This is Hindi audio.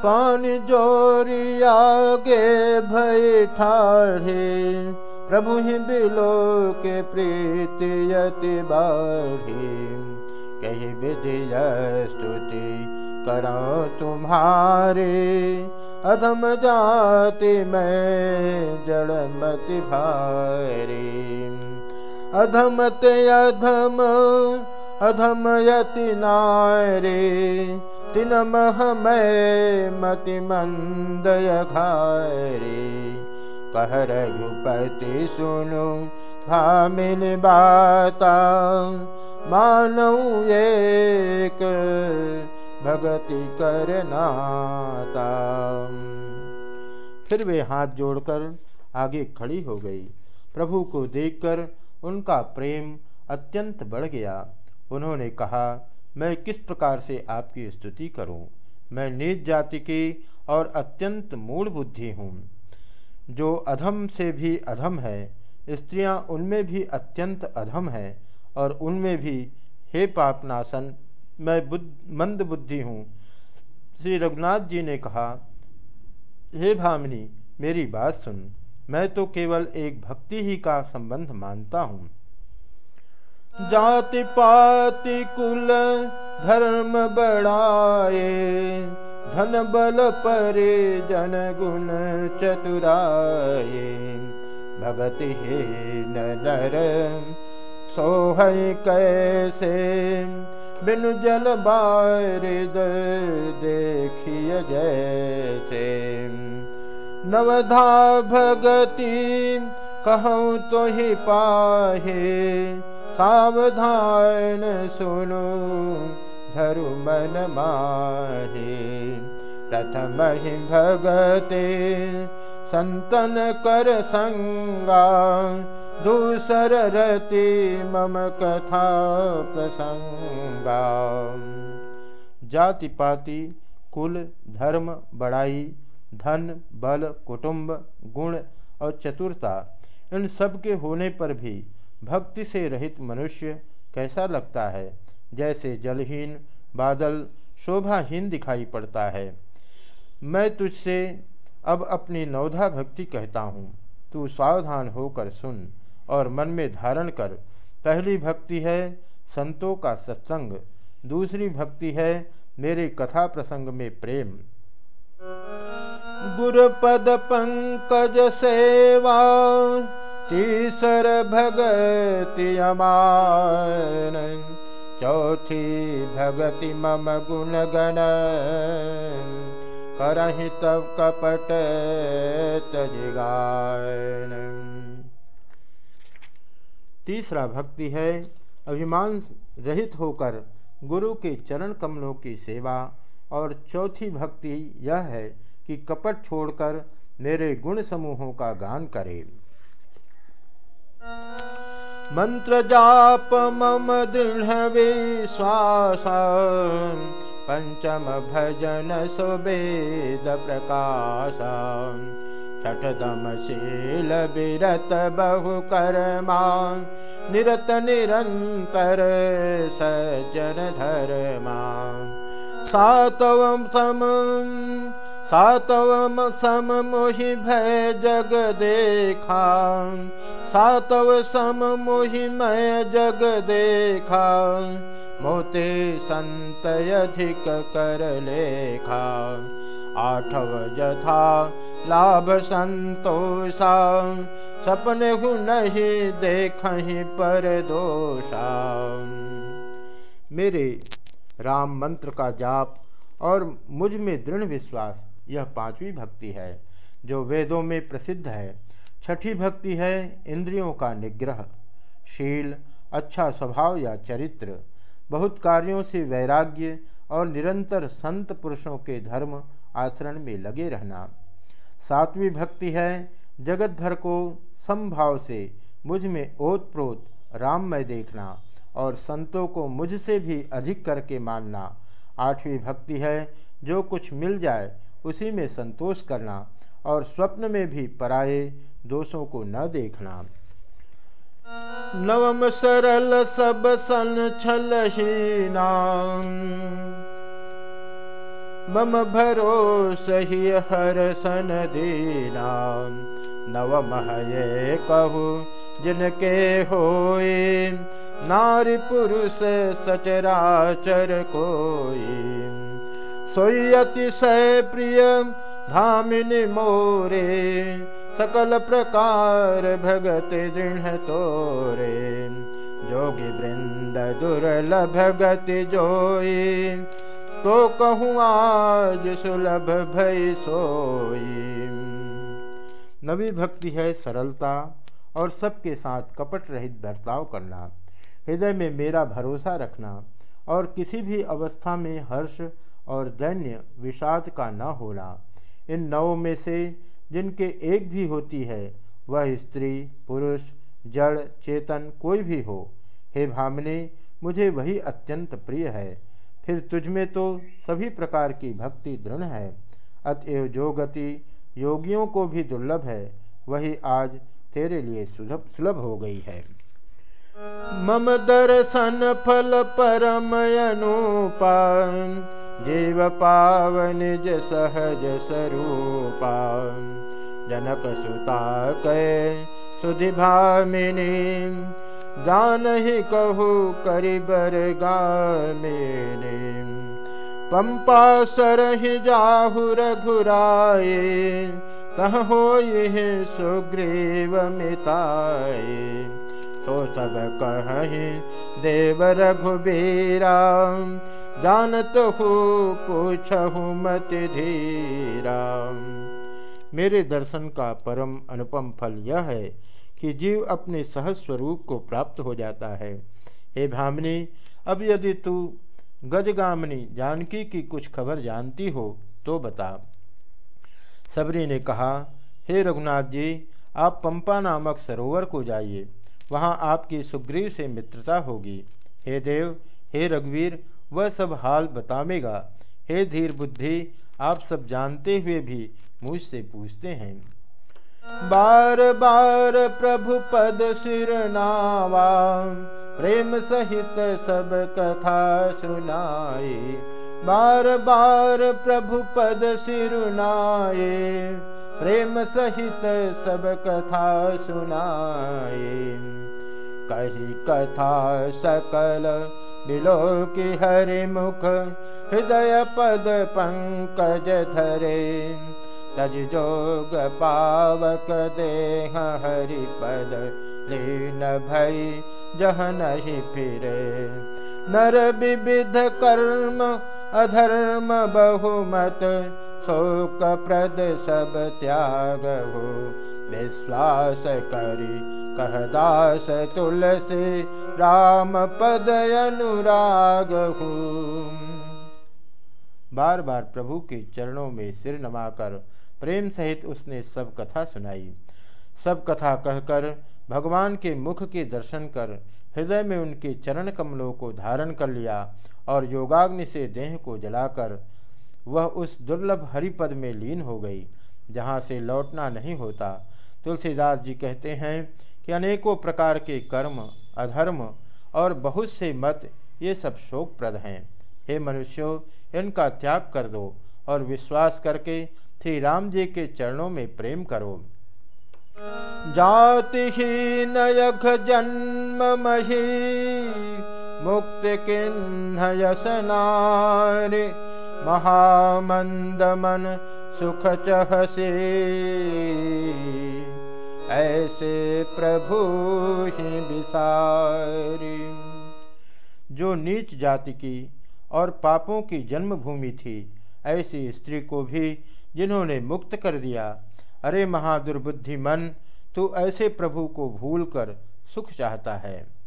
पानी जोरी आगे भय ठाढ़े, प्रभु ही बिलो के प्रीति यति बाढ़ी। कही विधि स्तुति करो तुम्हारे, अधम जाति में जड़मति भारी। अधमत अधम अधम यति नारे तिन मह मैं मति मंदय घारे कह रघुपति सुनु, भामिन बाता, मानऊ एक भगति करनाता फिर वे हाथ जोड़कर आगे खड़ी हो गई। प्रभु को देखकर उनका प्रेम अत्यंत बढ़ गया। उन्होंने कहा मैं किस प्रकार से आपकी स्तुति करूँ? मैं नीच जाति की और अत्यंत मूढ़ बुद्धि हूँ, जो अधम से भी अधम है, स्त्रियाँ उनमें भी अत्यंत अधम है, और उनमें भी, हे पापनाशन, मैं बुद्ध, मंद बुद्धि हूँ। श्री रघुनाथ जी ने कहा, हे भामिनी, मेरी बात सुन। मैं तो केवल एक भक्ति ही का संबंध मानता हूँ। जाति पाति कुल धर्म बढ़ाए धन बल परे जन गुण चतुराए। भगति हे नर सोह कैसे? बिनु जल बारिद देखिय जैसे। नवधा भगति कहूँ तो ही पाहे सावधान सुनो, धरु मन माहे। प्रथम ही भगते, संतन कर संगा। दूसर रति मम कथा प्रसंगा। जाति पाति कुल, धर्म, बड़ाई, धन, बल, कुटुंब, गुण और चतुरता, इन सब के होने पर भी भक्ति से रहित मनुष्य कैसा लगता है? जैसे जलहीन, बादल, शोभाहीन दिखाई पड़ता है। मैं तुझसे अब अपनी नवधा भक्ति कहता हूँ। तू सावधान होकर सुन और मन में धारण कर। पहली भक्ति है संतों का सत्संग। दूसरी भक्ति है मेरे कथा प्रसंग में प्रेम। गुरुपद पंकज सेवा तीसर भगति अमान चौथी भगति मम गुण गण करहि तब कपट तजगान तीसरा भक्ति है, अभिमान रहित होकर गुरु के चरण कमलों की सेवा। और चौथी भक्ति यह है कि कपट छोड़कर मेरे गुण समूहों का गान करे। मन्त्रजाप मम दृढविश्वास पञ्चम भजन सुवेद प्रकाश षट दमशील विरत बहुकर्मा निरत निरन्तर सज्जन धर्मा सातवं समं सातवं सम मोहि भय जगदेखा सातव सम मोहि मैं जग देखा, मोते संत अधिक कर लेखा। आठव जथा लाभ संतोषा, सपने हु नहीं देख पर दोषा। मेरे राम मंत्र का जाप और मुझमें दृढ़ विश्वास, यह पांचवी भक्ति है, जो वेदों में प्रसिद्ध है। छठी भक्ति है इंद्रियों का निग्रह। शील अच्छा स्वभाव या चरित्र, बहुत कार्यों से वैराग्य और निरंतर संत पुरुषों के धर्म आचरण में लगे रहना। सातवीं भक्ति है जगत भर को समभाव से मुझमें ओत प्रोत राम में देखना और संतों को मुझसे भी अधिक करके मानना। आठवीं भक्ति है जो कुछ मिल जाए उसी में संतोष करना। और स्वप्न में भी पराये दोषों को न देखना। नवम सरल सब सन छल मम भरोस ही हर सन दीना नव महये कहु, जिनके होए नारी पुरुष सचराचर कोई। सोई अतिशय प्रिय धामिनी मोरे, सकल प्रकार भगत दृढ़ तोरे। जोगी वृंद दुर्लभ गति जोई तो कहूँ आज सुलभ भय सोई नवी भक्ति है सरलता और सबके साथ कपट रहित बर्ताव करना, हृदय में मेरा भरोसा रखना और किसी भी अवस्था में हर्ष और दैन्य विषाद का न होना। इन नवों में से जिनके एक भी होती है, वह स्त्री, पुरुष, जड़, चेतन कोई भी हो। हे भामने, मुझे वही अत्यंत प्रिय है। फिर तुझमें तो सभी प्रकार की भक्ति दृढ़ है। अतएव जो गति योगियों को भी दुर्लभ है, वही आज तेरे लिए सुलभ सुलभ हो गई है। मम दर्शन फल परम अनुपा जीव पावन सहज स्वरूपा जनक सुता कै सुधि भामिनी, जान ही कहू करिबर गाने पंपा सरहि जाहु रघुराए तह हो सुग्रीव मिताए सो सब कहि, देव रघुबीरा, जानत हो, पूछहु मत धीरा। मेरे दर्शन का परम अनुपम फल यह है कि जीव अपने सहज स्वरूप को प्राप्त हो जाता है। हे भामिनी अब यदि तू गजगामिनी जानकी की कुछ खबर जानती हो तो बता। सबरी ने कहा, हे रघुनाथ जी, आप पंपा नामक सरोवर को जाइए। वहाँ आपकी सुग्रीव से मित्रता होगी। हे देव, हे रघुवीर, वह सब हाल बतावेगा हे धीर बुद्धि, आप सब जानते हुए भी मुझसे पूछते हैं। बार बार प्रभु पद सिर नावा, प्रेम सहित सब कथा सुनाए बार बार प्रभु पद सिर नाये प्रेम सहित सब कथा सुनाए कही कथा सकल बिलो की हरि मुख, हृदय पद पंकज धरे। तज जोग पावक देह हरि पद, लीन भई जह नहीं फिरे। नर विविध कर्म, अधर्म, बहुमत शोक प्रद सब त्याग हो। विश्वास करी कहदास तुलसी, राम पद अनुराग हो। बार बार प्रभु के चरणों में सिर नमाकर प्रेम सहित उसने सब कथा सुनाई। सब कथा कहकर भगवान के मुख के दर्शन कर हृदय में उनके चरण कमलों को धारण कर लिया और योगाग्नि से देह को जलाकर वह उस दुर्लभ हरिपद में लीन हो गई, जहाँ से लौटना नहीं होता। तुलसीदास जी कहते हैं कि अनेकों प्रकार के कर्म, अधर्म और बहुत से मत, ये सब शोकप्रद हैं। हे मनुष्यों, इनका त्याग कर दो और विश्वास करके श्री राम जी के चरणों में प्रेम करो। जाति ही नयख जन्म मही मुक्ति किन्ह यसनारे महामंद मन सुख चहसे ऐसे प्रभु ही विसारी। जो नीच जाति की और पापों की जन्मभूमि थी, ऐसी स्त्री को भी जिन्होंने मुक्त कर दिया, अरे महादुर्बुद्धि मन तू ऐसे प्रभु को भूल कर सुख चाहता है।